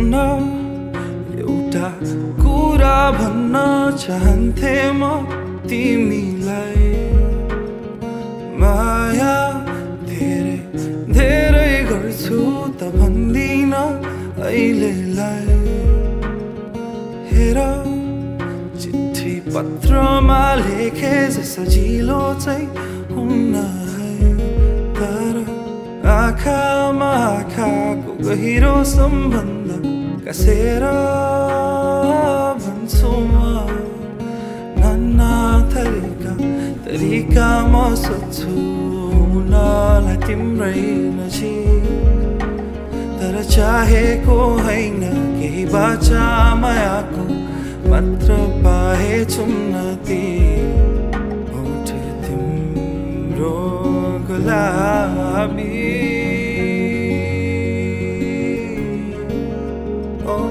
भन्न एउटा कुरा भन्न चाहन्थे म तिमीलाई। माया धेरै धेरै गर्छु त भन्दिन अहिलेलाई। हेर चिठी पत्रमा लेखे सजिलो चाहिँ हुन्न तर आँखामा आँखाको गहिरो सम्बन्ध कसेर भन्छु म नाना थरीका तरिकामा सोध्छु हुनलाई तिम्रै नजिक तर चाहेको होइन केही बाचा मायाको मात्र पाए चुम्नती ओठ तिम्रो गुलाबी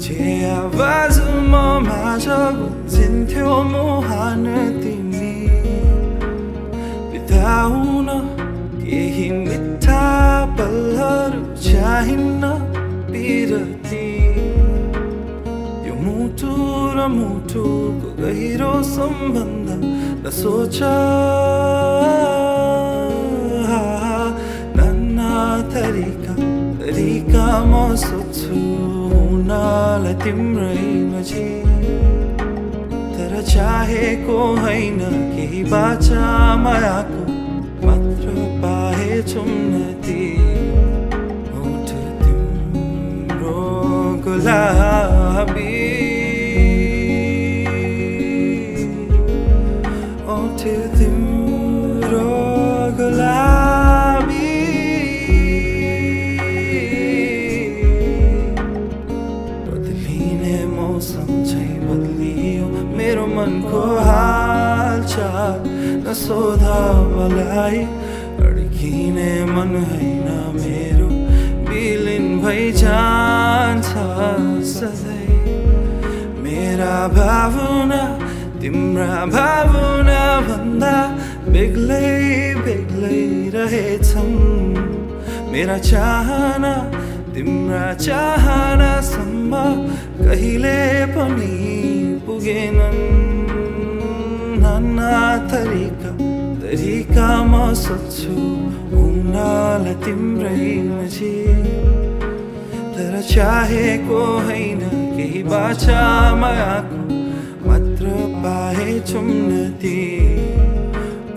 जे आवाज म माझ गुन्जिन्थ्यो मुहान तिमी बिताउन केही मिठा पलहरू चाहिन्न बिरती यो मुटु र मुटुको गहिरो सम्बन्ध र सोच नाना तरिका तरिका म तिम्रै नजिक तर चाहेको होइन केही बाचा मायाको मात्र पाए चुम्नती ओठ तिम्रो गुलाबी। बदलिने मौसम चाहिँ बदलियो। मेरो मनको हालचाल नसोध मलाई। अड्किने मन होइन मेरो। विलिन भइ जान्छ सधैँ। मेरा भावना तिम्रा भावना भन्दा बेग्लै बेग्लै रहेछन्। मेरा चाहना तिम्रा चाहनासम्म कहिले पनि पुगेनन्। नाना तरिका तरिका म सोध्छु हुनलाई तिम्रै नजिक तर चाहेको होइन केही बाचा मायाको मात्र पाए चुम्नती।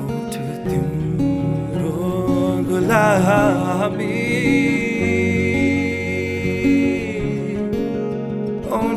ओठ तिम्रो गुलाबी